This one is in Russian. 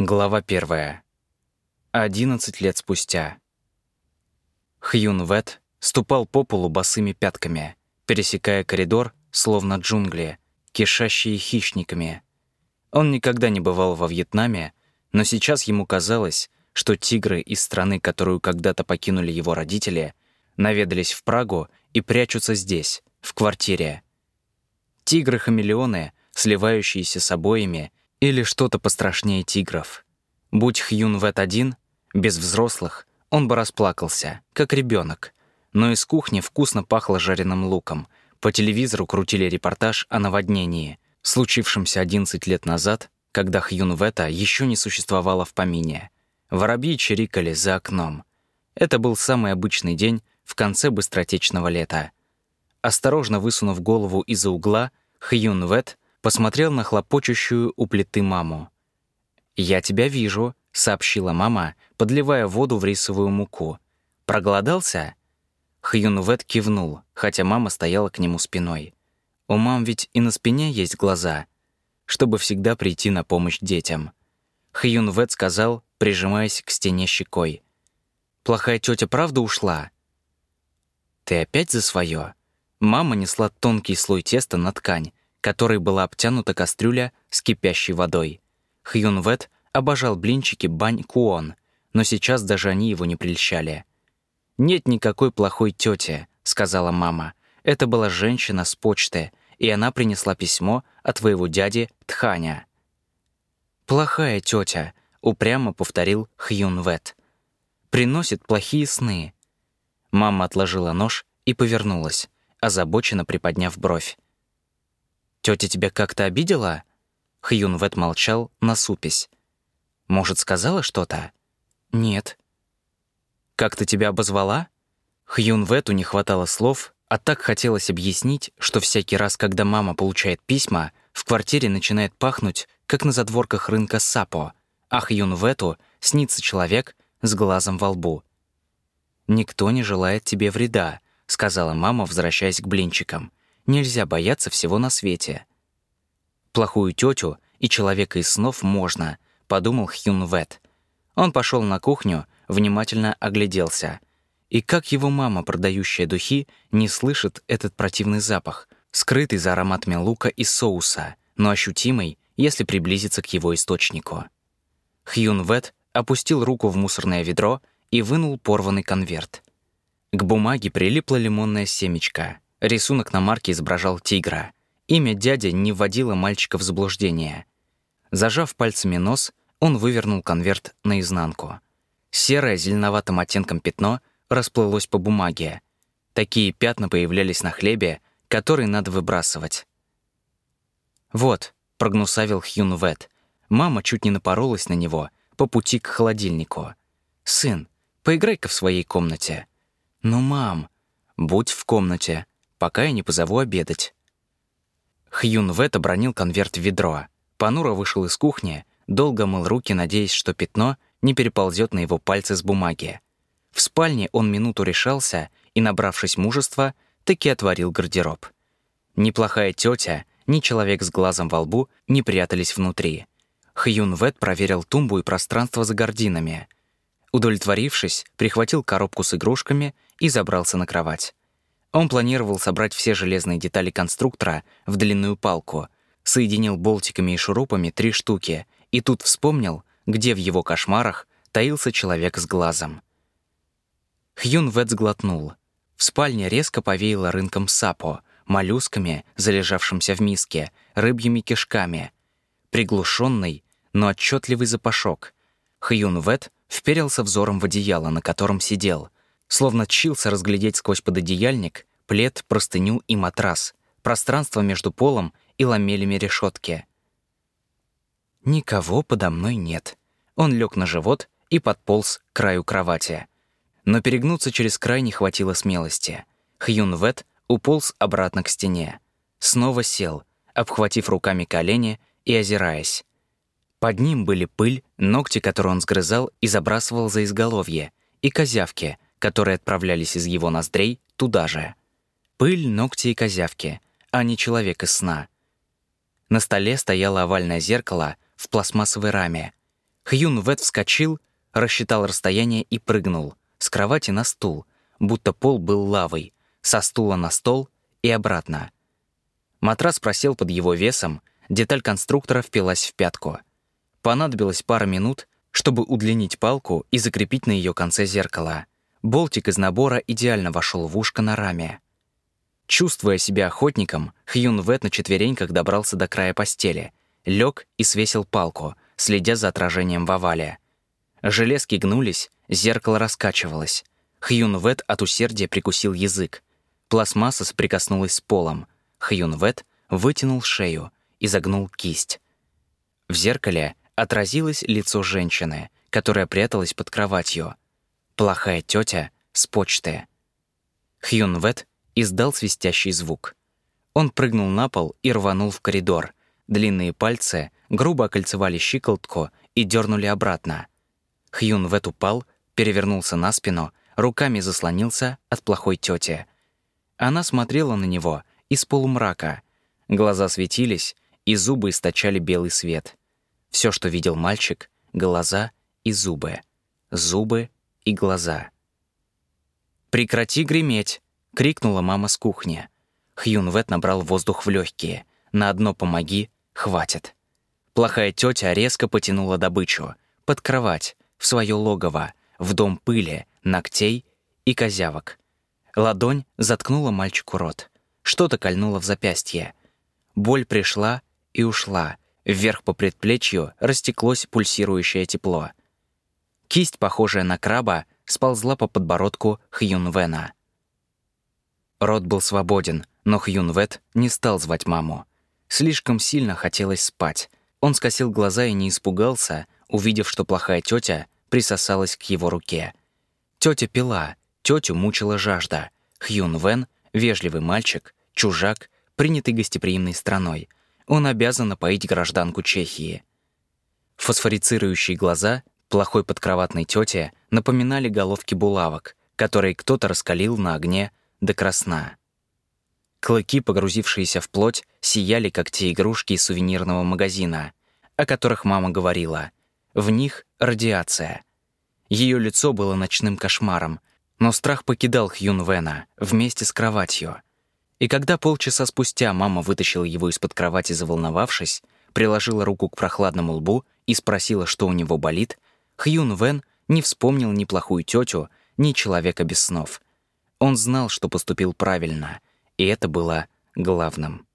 Глава первая. Одиннадцать лет спустя. Хьюн Вет ступал по полу босыми пятками, пересекая коридор, словно джунгли, кишащие хищниками. Он никогда не бывал во Вьетнаме, но сейчас ему казалось, что тигры из страны, которую когда-то покинули его родители, наведались в Прагу и прячутся здесь, в квартире. Тигры-хамелеоны, сливающиеся с обоями или что-то пострашнее тигров. Будь Хьюн Вэт один, без взрослых, он бы расплакался, как ребенок. Но из кухни вкусно пахло жареным луком. По телевизору крутили репортаж о наводнении, случившемся 11 лет назад, когда Хьюн Вэта еще не существовало в помине. Воробьи чирикали за окном. Это был самый обычный день в конце быстротечного лета. Осторожно высунув голову из-за угла, Хьюн Вэт посмотрел на хлопочущую у плиты маму. «Я тебя вижу», — сообщила мама, подливая воду в рисовую муку. «Проголодался?» Хьюн кивнул, хотя мама стояла к нему спиной. У мам ведь и на спине есть глаза, чтобы всегда прийти на помощь детям. Хьюн сказал, прижимаясь к стене щекой. «Плохая тетя правда ушла?» «Ты опять за свое?» Мама несла тонкий слой теста на ткань, которой была обтянута кастрюля с кипящей водой. Хьюн Вэт обожал блинчики бань куон, но сейчас даже они его не прельщали. «Нет никакой плохой тети», — сказала мама. «Это была женщина с почты, и она принесла письмо от твоего дяди Тханя». «Плохая тетя», — упрямо повторил Хьюн Вэт. «Приносит плохие сны». Мама отложила нож и повернулась, озабоченно приподняв бровь. Тетя тебя как-то обидела?» Хьюн Вэт молчал, насупясь. «Может, сказала что-то?» «Нет». «Как ты тебя обозвала?» Хьюн Вэту не хватало слов, а так хотелось объяснить, что всякий раз, когда мама получает письма, в квартире начинает пахнуть, как на задворках рынка Сапо, а Хьюн Вэту снится человек с глазом во лбу. «Никто не желает тебе вреда», — сказала мама, возвращаясь к блинчикам. Нельзя бояться всего на свете. Плохую тетю и человека из снов можно, подумал Хьюн Вэт. Он пошел на кухню, внимательно огляделся. И как его мама, продающая духи, не слышит этот противный запах, скрытый за ароматами лука и соуса, но ощутимый, если приблизиться к его источнику. Хьюн Вэт опустил руку в мусорное ведро и вынул порванный конверт. К бумаге прилипло лимонное семечко. Рисунок на марке изображал тигра. Имя дяди не вводило мальчика в заблуждение. Зажав пальцами нос, он вывернул конверт наизнанку. Серое зеленоватым оттенком пятно расплылось по бумаге. Такие пятна появлялись на хлебе, который надо выбрасывать. «Вот», — прогнусавил Хьюн Вэт. Мама чуть не напоролась на него по пути к холодильнику. «Сын, поиграй-ка в своей комнате». «Ну, мам, будь в комнате», пока я не позову обедать». Хьюн Вэт обронил конверт в ведро. Панура вышел из кухни, долго мыл руки, надеясь, что пятно не переползет на его пальцы с бумаги. В спальне он минуту решался и, набравшись мужества, таки отворил гардероб. Неплохая тетя, ни человек с глазом во лбу не прятались внутри. Хьюн Вэт проверил тумбу и пространство за гардинами. Удовлетворившись, прихватил коробку с игрушками и забрался на кровать. Он планировал собрать все железные детали конструктора в длинную палку, соединил болтиками и шурупами три штуки, и тут вспомнил, где в его кошмарах таился человек с глазом. Хьюн Вэт сглотнул. В спальне резко повеяло рынком сапо, моллюсками, залежавшимся в миске, рыбьими кишками. Приглушенный, но отчетливый запашок. Хьюн Вэт вперился взором в одеяло, на котором сидел — Словно чился разглядеть сквозь пододеяльник, плед, простыню и матрас, пространство между полом и ламелями решетки. Никого подо мной нет. Он лег на живот и подполз к краю кровати. Но перегнуться через край не хватило смелости. Хьюн Вэт уполз обратно к стене. Снова сел, обхватив руками колени и озираясь. Под ним были пыль, ногти, которые он сгрызал и забрасывал за изголовье, и козявки — которые отправлялись из его ноздрей туда же. Пыль, ногти и козявки, а не человек из сна. На столе стояло овальное зеркало в пластмассовой раме. Хьюн Вэт вскочил, рассчитал расстояние и прыгнул. С кровати на стул, будто пол был лавой, со стула на стол и обратно. Матрас просел под его весом, деталь конструктора впилась в пятку. Понадобилось пара минут, чтобы удлинить палку и закрепить на ее конце зеркало. Болтик из набора идеально вошел в ушко на раме. Чувствуя себя охотником, Хьюн Вэт на четвереньках добрался до края постели, лег и свесил палку, следя за отражением в овале. Железки гнулись, зеркало раскачивалось. Хьюн Вэт от усердия прикусил язык. Пластмасса соприкоснулась с полом. Хьюн Вэт вытянул шею и загнул кисть. В зеркале отразилось лицо женщины, которая пряталась под кроватью. Плохая тетя с почты. Хьюн Вэт издал свистящий звук. Он прыгнул на пол и рванул в коридор. Длинные пальцы грубо окольцевали щиколотку и дернули обратно. Хьюн Вэт упал, перевернулся на спину, руками заслонился от плохой тети. Она смотрела на него из полумрака. Глаза светились, и зубы источали белый свет. Все, что видел мальчик — глаза и зубы. Зубы и глаза. «Прекрати греметь!» — крикнула мама с кухни. Хьюн Вэт набрал воздух в легкие. «На одно помоги, хватит». Плохая тетя резко потянула добычу. Под кровать, в свое логово, в дом пыли, ногтей и козявок. Ладонь заткнула мальчику рот. Что-то кольнуло в запястье. Боль пришла и ушла — Вверх по предплечью растеклось пульсирующее тепло. Кисть, похожая на краба, сползла по подбородку Хьюнвена. Рот был свободен, но Хьюнвет не стал звать маму. Слишком сильно хотелось спать. Он скосил глаза и не испугался, увидев, что плохая тетя присосалась к его руке. Тетя пила, тетю мучила жажда. Хьюн Вен — вежливый мальчик, чужак, принятый гостеприимной страной — он обязан напоить гражданку Чехии. Фосфорицирующие глаза плохой подкроватной тете напоминали головки булавок, которые кто-то раскалил на огне до красна. Клыки, погрузившиеся в плоть, сияли, как те игрушки из сувенирного магазина, о которых мама говорила. В них радиация. Ее лицо было ночным кошмаром, но страх покидал Хьюн Вена вместе с кроватью — и когда полчаса спустя мама вытащила его из-под кровати, заволновавшись, приложила руку к прохладному лбу и спросила, что у него болит, Хьюн Вен не вспомнил ни плохую тетю, ни человека без снов. Он знал, что поступил правильно, и это было главным.